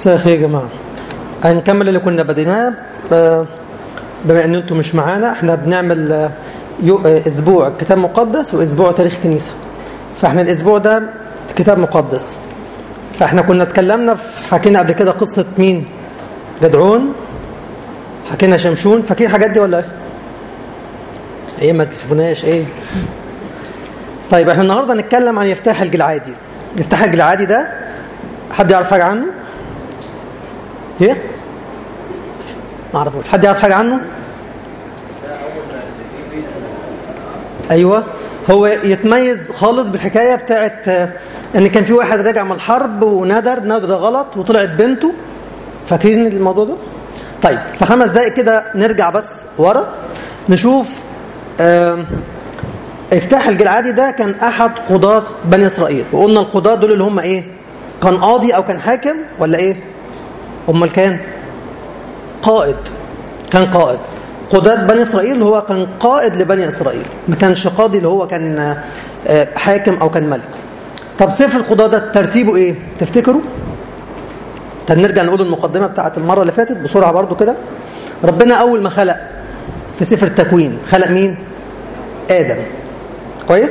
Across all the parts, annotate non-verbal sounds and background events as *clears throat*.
مساء الخير يا جماعة هنكمل اللي كنا بديناه بما أن أنتم مش معانا إحنا بنعمل آه، آه، أسبوع كتاب مقدس وأسبوع تاريخ كنيسة. فإحنا الأسبوع ده كتاب مقدس. فإحنا كنا اتكلمنا في حكينا قبل كده قصة مين؟ جدعون حكينا شمشون فاكرين الحاجات دي ولا إيه؟ إيه ما تكسفوناش إيه؟ طيب إحنا النهارده هنتكلم عن يفتاح الجلعادي. يفتاح الجلعادي ده حد يعرف حاجة عنه؟ إيه؟ ما اعرفوش. حد يعرف حاجة عنه؟ أيوه. هو يتميز خالص بالحكاية بتاعت آه، إن كان في واحد راجع من الحرب وندر ندر غلط وطلعت بنته. فاكرين الموضوع ده؟ طيب في خمس دقائق كده نرجع بس ورا نشوف افتاح الجلعادي ده كان أحد قضاة بني إسرائيل. وقلنا القضاة دول اللي هم إيه؟ كان قاضي أو كان حاكم ولا إيه؟ امال كان قائد كان قائد. قضاة بني إسرائيل اللي هو كان قائد لبني إسرائيل. ما كانش قاضي اللي هو كان آه، حاكم أو كان ملك. طب سفر القضاة ده ترتيبه إيه؟ تفتكروا؟ نرجع نقول المقدمة بتاعت المرة اللي فاتت بسرعة برضو كده. ربنا أول ما خلق في سفر التكوين خلق مين؟ آدم. كويس؟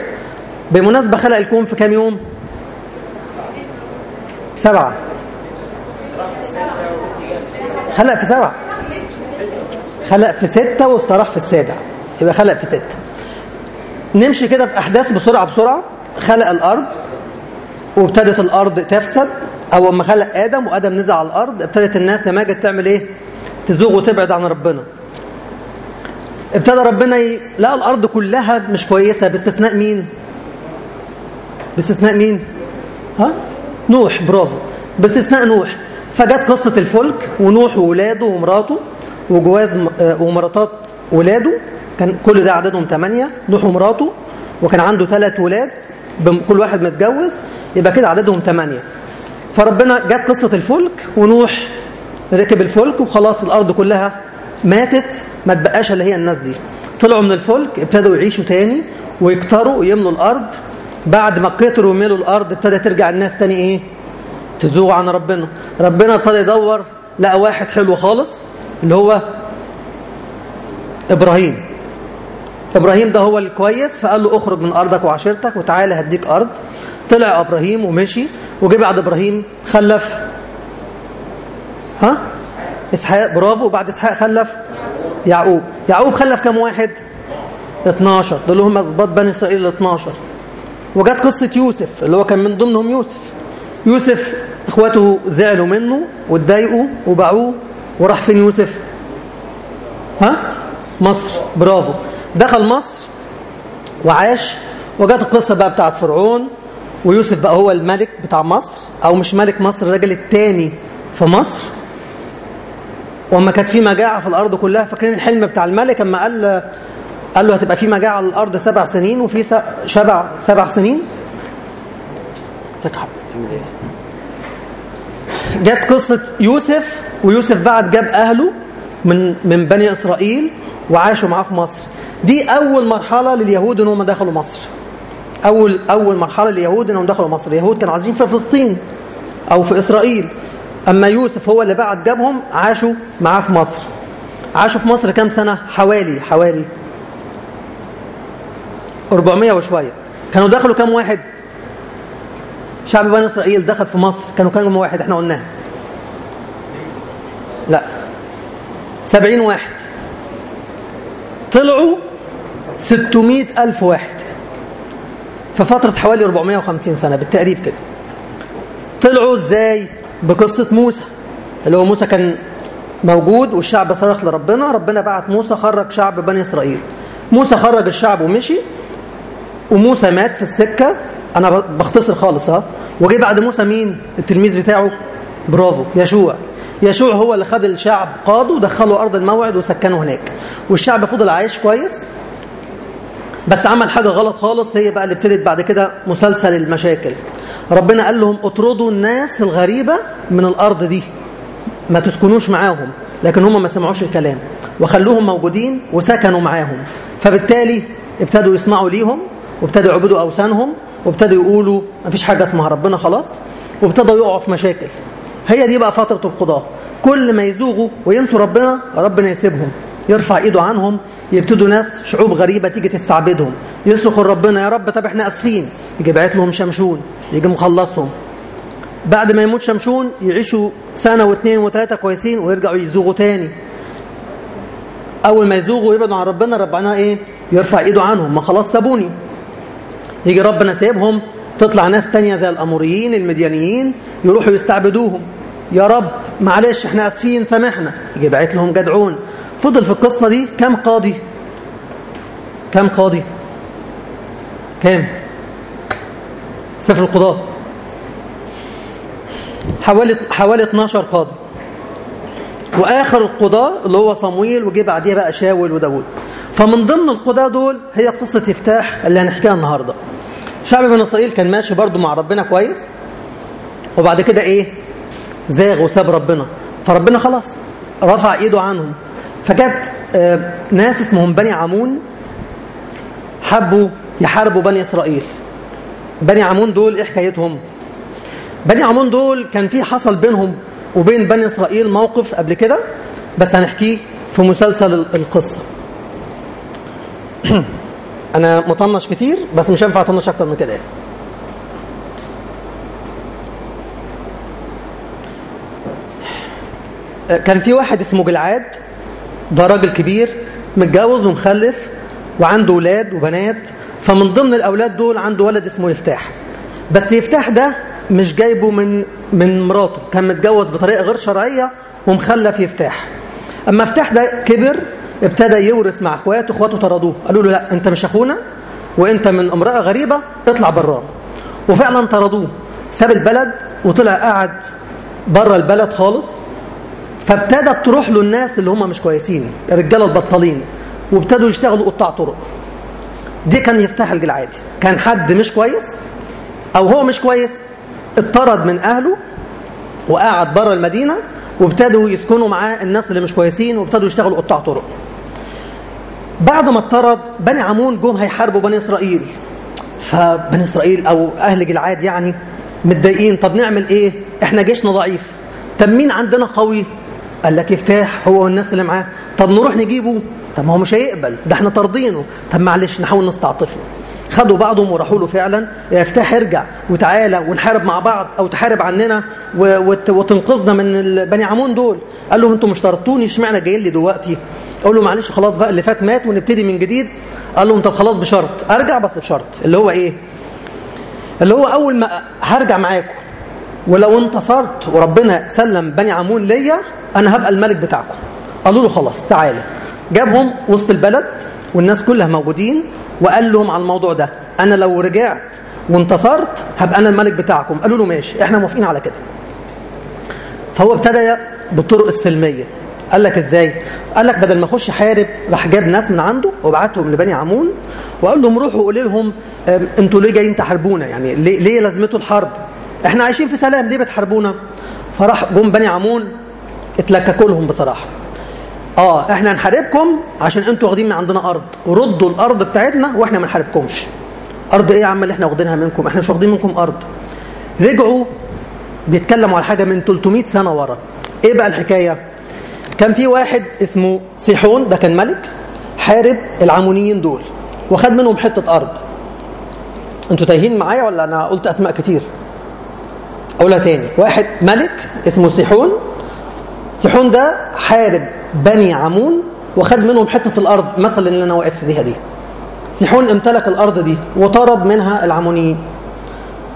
بمناسبة خلق الكون في كام يوم؟ سبعة. خلق في سبعة خلق في ستة واستراح في السابع. يبقى خلق في ستة. نمشي كده في أحداث بسرعة بسرعة. خلق الأرض وابتدت الأرض تفسد. أول ما خلق آدم وآدم نزل على الأرض ابتدت الناس يا ماجد تعمل إيه؟ تزوغ وتبعد عن ربنا. ابتدى ربنا ي... لقى الأرض كلها مش كويسة. باستثناء مين؟ باستثناء مين؟ ها؟ نوح برافو. باستثناء نوح. فجت قصة الفلك ونوح وولاده ومراته وجواز آه، ومراتات ولاده. كان كل ده عددهم ثمانية نوح ومراته وكان عنده ثلاث ولاد كل واحد متجوز يبقى كده عددهم ثمانية فربنا جت قصة الفلك ونوح ركب الفلك وخلاص الأرض كلها ماتت ما تبقاش اللي هي الناس دي. طلعوا من الفلك ابتدوا يعيشوا تاني ويكتروا ويملوا الأرض. بعد ما كتروا وملوا الأرض ابتدى ترجع الناس تاني إيه؟ تزوغ عن ربنا. ربنا ابتدى يدور لقى واحد حلو خالص اللي هو إبراهيم. إبراهيم ده هو الكويس فقال له اخرج من أرضك وعشيرتك وتعالى هديك أرض. طلع إبراهيم ومشي وجه بعد إبراهيم خلف. ها؟ إسحاق برافو. وبعد إسحاق خلف يعقوب. يعقوب خلف كم واحد؟ 12 دول هم أسباط بني إسرائيل ال 12 وجت قصة يوسف اللي هو كان من ضمنهم يوسف. يوسف اخواته زعلوا منه واتضايقوا وباعوه وراح فين يوسف؟ ها؟ مصر. برافو. دخل مصر وعاش وجت القصة بقى بتاعت فرعون ويوسف بقى هو الملك بتاع مصر أو مش ملك مصر الراجل التاني في مصر. وما كانت في مجاعة في الأرض كلها فاكرين الحلم بتاع الملك أما قال قال له هتبقى في مجاعة على الأرض سبع سنين وفي س- شبع سبع سنين؟ حبيبي؟ جت قصة يوسف ويوسف بعد جاب أهله من من بني إسرائيل وعاشوا معاه في مصر. دي أول مرحلة لليهود إنهم دخلوا مصر. أول أول مرحلة لليهود إنهم دخلوا مصر. اليهود كانوا عايزين في فلسطين أو في إسرائيل. أما يوسف هو اللي بعد جابهم عاشوا معاه في مصر. عاشوا في مصر كام سنة؟ حوالي حوالي 400 وشوية. كانوا دخلوا كام واحد؟ شعب بني إسرائيل دخل في مصر كانوا كام واحد؟ إحنا قلناها. لا. سبعين واحد. طلعوا ستمائة ألف واحد. في فترة حوالي 450 سنة بالتقريب كده. طلعوا إزاي؟ بقصة موسى. اللي هو موسى كان موجود والشعب صرخ لربنا ربنا بعت موسى خرج شعب بني إسرائيل. موسى خرج الشعب ومشي. وموسى مات في السكة. أنا بختصر خالص ها. وجي بعد موسى مين؟ التلميذ بتاعه. برافو. يشوع. يشوع هو اللي خد الشعب قاده ودخله أرض الموعد وسكنه هناك. والشعب فضل عايش كويس. بس عمل حاجة غلط خالص. هي بقى اللي ابتدت بعد كده مسلسل المشاكل. ربنا قال لهم اطردوا الناس الغريبة من الأرض دي. ما تسكنوش معاهم. لكن هم ما سمعوش الكلام. وخلوهم موجودين وسكنوا معاهم. فبالتالي ابتدوا يسمعوا ليهم وابتدوا يعبدوا أوثانهم وابتدوا يقولوا ما فيش حاجة اسمها ربنا خلاص وابتدوا يقعوا في مشاكل. هي دي بقى فترة القضاء. كل ما يزوغوا وينسوا ربنا ربنا يسيبهم يرفع ايده عنهم يبتدوا ناس شعوب غريبة تيجي تستعبدهم. يصرخوا ربنا يا رب طب إحنا آسفين. يجي بعت لهم شمشون يجي مخلصهم. بعد ما يموت شمشون يعيشوا سنة واثنين وثلاثة كويسين ويرجعوا يزوغوا تاني. أول ما يزوغوا ويبعدوا عن ربنا ربنا إيه؟ يرفع إيده عنهم. ما خلاص سابوني. يجي ربنا سيبهم تطلع ناس تانية زي الأموريين المديانيين يروحوا يستعبدوهم. يا رب معلش إحنا آسفين سامحنا. يجي بعت لهم جدعون. فضل في القصة دي كم قاضي؟ كم قاضي؟ كام؟ سفر القضاء حوالي حوالي 12 قاضي. وآخر القضاة اللي هو صمويل وجي بعديها بقى شاول وداود فمن ضمن القضاة دول هي قصة يفتاح اللي هنحكيها النهارده. شعب بني إسرائيل كان ماشي برضو مع ربنا كويس وبعد كده إيه؟ زاغ وساب ربنا. فربنا خلاص رفع إيده عنهم. فجت آه ناس اسمهم بني عمون حبوا يحاربوا بني إسرائيل. بني عمون دول إيه حكايتهم؟ بني عمون دول كان في حصل بينهم وبين بني إسرائيل موقف قبل كده بس هنحكيه في مسلسل القصة. *clears throat* أنا مطنش كتير بس مش هينفع أطنش أكتر من كده يعني. كان في واحد اسمه جلعاد ده راجل كبير متجوز ومخلف وعنده ولاد وبنات فمن ضمن الأولاد دول عنده ولد اسمه يفتاح بس يفتاح ده مش جايبه من من مراته كان متجوز بطريقة غير شرعية ومخلف يفتاح أما يفتاح ده كبر ابتدى يورث مع اخواته اخواته طردوه. قالوا له لا انت مش اخونا وانت من امرأة غريبة اطلع براه وفعلا طردوه. ساب البلد وطلع قاعد بره البلد خالص. فابتدت تروح له الناس اللي هم مش كويسين الرجالة البطالين وابتدوا يشتغلوا قطاع طرق. دي كان يفتح الجلعادي كان حد مش كويس أو هو مش كويس اتطرد من أهله وقعد بره المدينة وابتدوا يسكنوا معاه الناس اللي مش كويسين وابتدوا يشتغلوا قطاع طرق. بعد ما اتطرد بني عمون جم هيحاربوا بني إسرائيل. فبني إسرائيل أو أهل جلعاد يعني متضايقين طب نعمل إيه؟ إحنا جيشنا ضعيف. طب مين عندنا قوي؟ قال لك يفتاح هو والناس اللي معاه. طب نروح نجيبه؟ طب ما هو مش هيقبل. ده إحنا طاردينه. طب معلش نحاول نستعطفه. خدوا بعضهم وراحوا له فعلا. يا يفتاح ارجع وتعالى ونحارب مع بعض أو تحارب عننا وتنقذنا من بني عمون دول. قال له أنتوا مش طردتوني اشمعنى جايين لي دلوقتي؟ قال له معلش خلاص بقى اللي فات مات ونبتدي من جديد. قال له طب خلاص بشرط. ارجع بس بشرط. اللي هو إيه؟ اللي هو اول ما هرجع معاكم. ولو انتصرت وربنا سلم بني عمون ليا أنا هبقى الملك بتاعكم. قالوا له خلاص تعالى. جابهم وسط البلد والناس كلها موجودين وقال لهم على الموضوع ده. أنا لو رجعت وانتصرت هبقى أنا الملك بتاعكم. قالوا له ماشي إحنا موافقين على كده. فهو ابتدى بالطرق السلمية. قال لك إزاي؟ قال لك بدل ما أخش حارب راح جاب ناس من عنده وبعتهم لبني عمون وقال لهم روحوا قولوا لهم أنتوا ليه جايين تحاربونا؟ يعني ليه, ليه لازمته الحرب؟ إحنا عايشين في سلام ليه بتحاربونا؟ فراح جم بني عمون اتلككوا لهم بصراحة. آه إحنا هنحاربكم عشان أنتوا واخدين من عندنا أرض وردوا الأرض بتاعتنا وإحنا ما نحاربكمش. أرض إيه يا عم اللي إحنا واخدينها منكم؟ إحنا مش واخدين منكم أرض. رجعوا بيتكلموا على حاجة من 300 سنة ورا. إيه بقى الحكاية؟ كان في واحد اسمه سيحون ده كان ملك حارب العمونيين دول وخد منهم حتة أرض. أنتوا تايهين معايا ولا أنا قلت أسماء كتير؟ أقولها تاني. واحد ملك اسمه سيحون. سيحون ده حارب بني عمون وخد منهم حتة الأرض مثلا اللي أنا واقف فيها دي. سيحون امتلك الأرض دي وطرد منها العمونيين.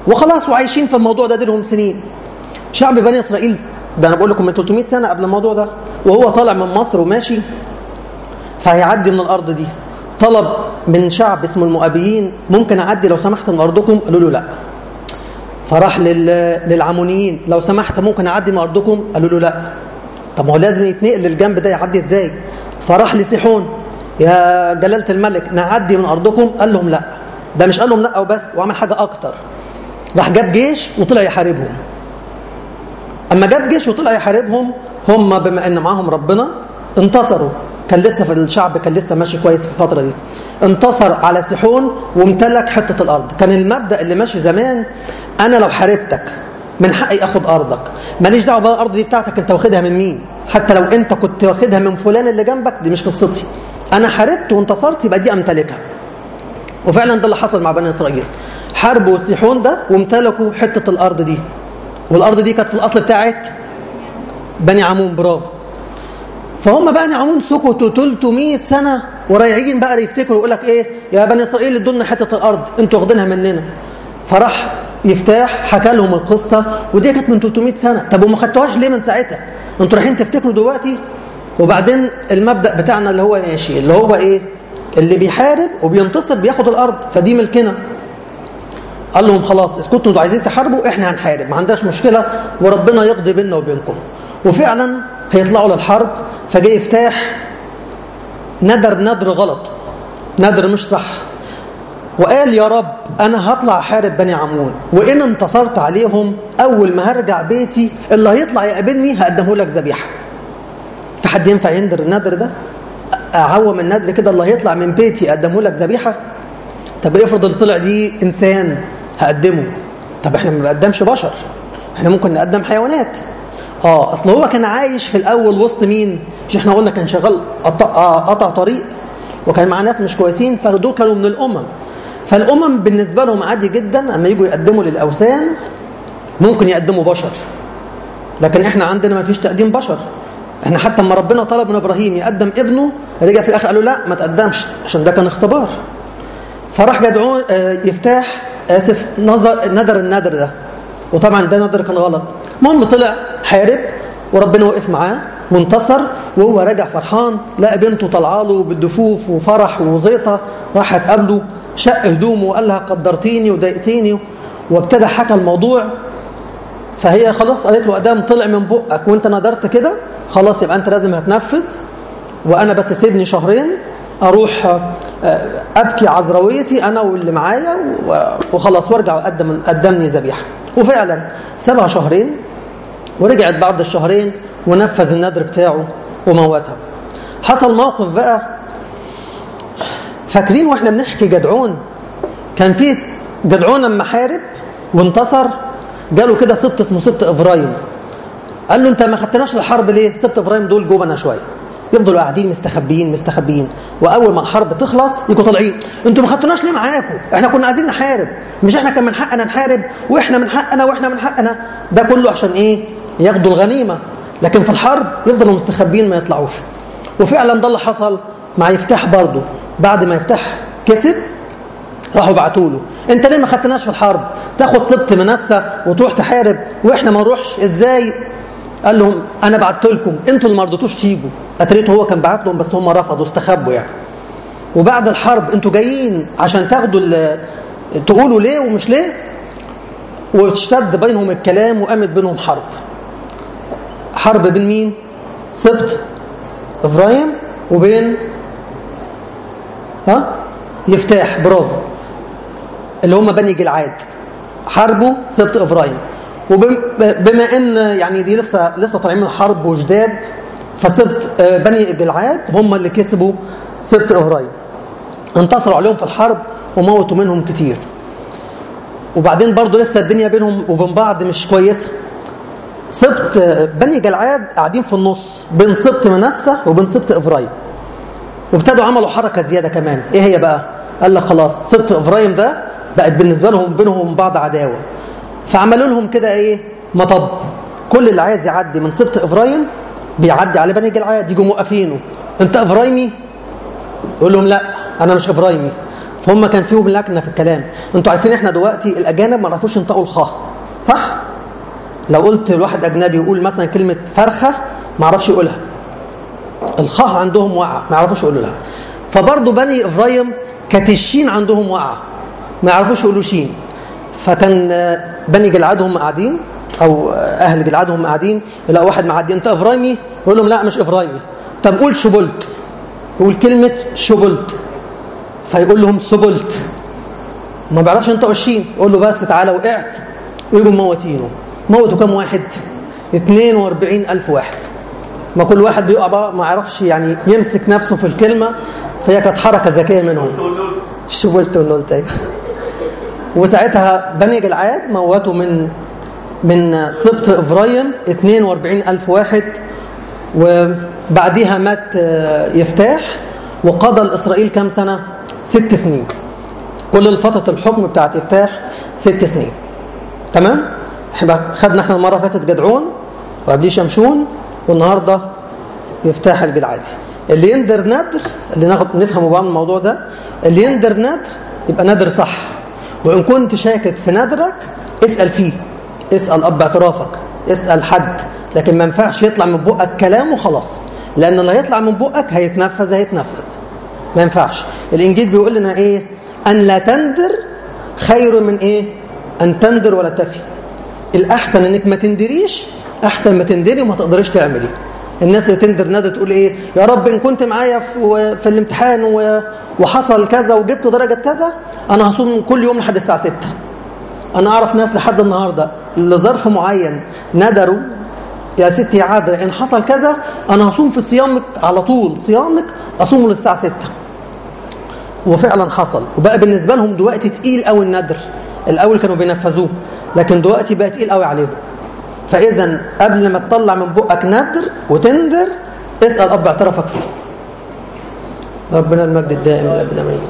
وخلاص وعايشين في الموضوع ده دلهم سنين. شعب بني إسرائيل ده أنا بقول لكم من 300 سنة قبل الموضوع ده وهو طالع من مصر وماشي فهيعدي من الأرض دي. طلب من شعب اسمه المؤابيين ممكن أعدي لو سمحت من أرضكم؟ قالوا له لا. فراح للعمونيين لو سمحت ممكن أعدي من أرضكم؟ قالوا له لا. طب هو لازم يتنقل للجنب ده يعدي إزاي؟ فراح لسيحون يا جلالة الملك نعدي من أرضكم؟ قال لهم لا. ده مش قال لهم لا وبس وعمل حاجة أكتر. راح جاب جيش وطلع يحاربهم. أما جاب جيش وطلع يحاربهم هم بما أن معاهم ربنا انتصروا. كان لسه في الشعب كان لسه ماشي كويس في الفترة دي. انتصر على سيحون وامتلك حتة الأرض. كان المبدأ اللي ماشي زمان أنا لو حاربتك من حقي أخد أرضك. ماليش دعوة بقى الأرض دي بتاعتك أنت واخدها من مين. حتى لو أنت كنت واخدها من فلان اللي جنبك دي مش قصتي. أنا حاربت وانتصرت يبقى دي أمتلكها. وفعلا ده اللي حصل مع بني إسرائيل. حاربوا سيحون ده وامتلكوا حتة الأرض دي. والأرض دي كانت في الأصل بتاعت بني عمون برافو. فهم بني عمون سكتوا 300 سنة ورايعين بقى يفتكروا يقول لك إيه؟ يا بني إسرائيل ادوا حتة الأرض أنتوا واخدينها مننا. فراح يفتاح حكى لهم القصة ودي كانت من 300 سنة. طب وما خدتوهاش ليه من ساعتها؟ أنتوا رايحين تفتكروا دلوقتي؟ وبعدين المبدأ بتاعنا اللي هو ماشي اللي هو إيه؟ اللي بيحارب وبينتصر بياخد الأرض فدي ملكنا. قال لهم خلاص اسكتوا أنتوا عايزين تحاربوا إحنا هنحارب ما عندناش مشكلة وربنا يقضي بيننا وبينكم. وفعلا هيطلعوا للحرب فجاي يفتاح ندر ندر غلط. ندر مش صح. وقال يا رب أنا هطلع احارب بني عمون وإن انتصرت عليهم أول ما هرجع بيتي اللي هيطلع يقابلني هقدمه لك ذبيحة. في حد ينفع يندر الندر ده؟ أعوم الندر كده اللي هيطلع من بيتي اقدمه لك ذبيحة؟ طب افرض اللي طلع دي إنسان هقدمه. طب إحنا ما بنقدمش بشر. إحنا ممكن نقدم حيوانات. آه أصل هو كان عايش في الأول وسط مين؟ مش إحنا قلنا كان شغال قطع, آه قطع طريق وكان مع ناس مش كويسين فدول كانوا من الأمم. فالأمم بالنسبة لهم عادي جدا أما يجوا يقدموا للأوثان ممكن يقدموا بشر. لكن إحنا عندنا ما فيش تقديم بشر. إحنا حتى لما ربنا طلب من إبراهيم يقدم ابنه رجع في الآخر قال له لا ما تقدمش عشان ده كان اختبار. فراح جدعون يفتاح آسف نظر ندر الندر ده. وطبعا ده ندر كان غلط. المهم طلع حارب وربنا وقف معاه وانتصر وهو راجع فرحان لقى بنته طالعة له بالدفوف وفرح وزيطة راحت قابله شق هدومه وقال لها قدرتيني وضايقتيني وابتدى حكى الموضوع. فهي خلاص قالت له أدام طلع من بقك وأنت ندرت كده خلاص يبقى أنت لازم هتنفذ وأنا بس سيبني شهرين أروح أبكي عذراويتي أنا واللي معايا وخلاص وأرجع اقدم قدمني ذبيحة. وفعلا سابها شهرين ورجعت بعد الشهرين ونفذ النذر بتاعه وموتها. حصل موقف بقى. فاكرين وإحنا بنحكي جدعون؟ كان في جدعون لما حارب وانتصر جاله كده سبط اسمه سبط إبراهيم. قال له أنت ما خدتناش الحرب ليه؟ سبط إبراهيم دول جبنة شوية. يفضلوا قاعدين مستخبيين مستخبيين. وأول ما الحرب تخلص يجوا طالعين. أنتوا ما خدتوناش ليه معاكم؟ إحنا كنا عايزين نحارب. مش إحنا كان من حقنا نحارب وإحنا من حقنا وإحنا من حقنا. ده كله عشان إيه؟ ياخدوا الغنيمة. لكن في الحرب يفضلوا مستخبيين ما يطلعوش. وفعلا ده اللي حصل مع يفتح برضه. بعد ما يفتح كسب راحوا بعتوا له. انت ليه ما خدتناش في الحرب؟ تاخد سبط منسى وتروح تحارب. وإحنا ما نروحش. إزاي؟ قال لهم أنا بعت لكم. أنتوا اللي ما رضيتوش تيجوا. أتريته هو كان بعت لهم بس هم رفضوا استخبوا يعني. وبعد الحرب أنتوا جايين عشان تاخدوا تقولوا ليه ومش ليه؟ واشتد بينهم الكلام وقامت بينهم حرب. حرب بين مين؟ سبط إبراهيم وبين ها؟ يفتاح برافو اللي هم بني جلعاد. حاربوا سبط إبراهيم. وبما إن يعني دي لسه لسه طالعين من حرب وجداد فسبط بني جلعاد هم اللي كسبوا سبط إبراهيم. انتصروا عليهم في الحرب وموتوا منهم كتير. وبعدين برضو لسه الدنيا بينهم وبين بعض مش كويسة. سبط بني جلعاد قاعدين في النص بين سبط منسى وبين سبط إبراهيم. وابتدوا عملوا حركة زيادة كمان. إيه هي بقى؟ قال لك خلاص سبط إبراهيم ده بقت بالنسبة لهم بينهم بعض عداوة. فعملوا لهم كده إيه؟ مطب. كل اللي عايز يعدي من سبط إبراهيم بيعدي على بني جلعاد يجوا موقفينه. أنت إبراهيمي؟ يقول لهم لا أنا مش إبراهيمي. فهم كان فيهم لكنة في الكلام. أنتوا عارفين إحنا دلوقتي الأجانب ما يعرفوش ينطقوا الخاء صح؟ لو قلت لواحد أجنبي يقول مثلا كلمة فرخة ما يعرفش يقولها. الخاء عندهم وقع ما يعرفوش يقولوا لها فبرضه بني إبراهيم كانت الشين عندهم وقع ما يعرفوش يقولوا شين. فكان بني جلعاد هم قاعدين أو أهل جلعاد هم قاعدين. يلاقوا واحد معدي أنت إبراهيمي؟ يقول لهم لا مش إبراهيمي. طب قول شبلت يقول كلمة شبلت فيقول لهم سبلت ما بيعرفش ينطق الشين يقول له بس تعالى وقعت. ويجوا موتينه. موتوا كم واحد؟ 42 ألف واحد. ما كل واحد بيقع بقى ما يعرفش يعني يمسك نفسه في الكلمة فهي كانت حركة ذكية منهم. شبلت ونلت أيوه وساعتها بني جلعاد موتوا من من سبط إبراهيم 42 ألف واحد وبعديها مات يفتاح وقضى الإسرائيل كام سنة؟ ست سنين. كل فترة الحكم بتاعت يفتاح ست سنين. تمام؟ إحنا خدنا إحنا المرة فاتت جدعون وقبليه شمشون والنهاردة يفتاح الجلعادي اللي يندر ندر اللي ناخد نفهمه بقى من الموضوع ده اللي يندر ندر يبقى ندر صح. وإن كنت شاكك في ندرك اسأل فيه. اسأل أب اعترافك. اسأل حد. لكن ما ينفعش يطلع من بقك كلام وخلاص. لأن اللي هيطلع من بقك هيتنفذ هيتنفذ. ما ينفعش. الإنجيل بيقول لنا إيه؟ أن لا تندر خير من إيه؟ أن تندر ولا تفي. الأحسن إنك ما تندريش أحسن ما تندري وما تقدريش تعملي. الناس اللي تندر ندى تقول إيه يا رب إن كنت معايا في, في الامتحان وحصل كذا وجبت درجة كذا أنا هصوم كل يوم لحد الساعة 6 أنا أعرف ناس لحد النهاردة لظرف معين ندروا يا ستي يا عادة إن حصل كذا أنا هصوم في صيامك على طول صيامك اصوم للساعة 6 وفعلا حصل. وبقى بالنسبة لهم دلوقتي تقيل قوي الندر الأول كانوا بينفذوه. لكن دلوقتي بقى تقيل قوي عليهم. فإذا قبل ما تطلع من بقك ندر وتندر اسأل أب اعترافك فيه. ربنا المجد الدائم الأبد أمين